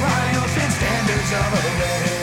Rivals and the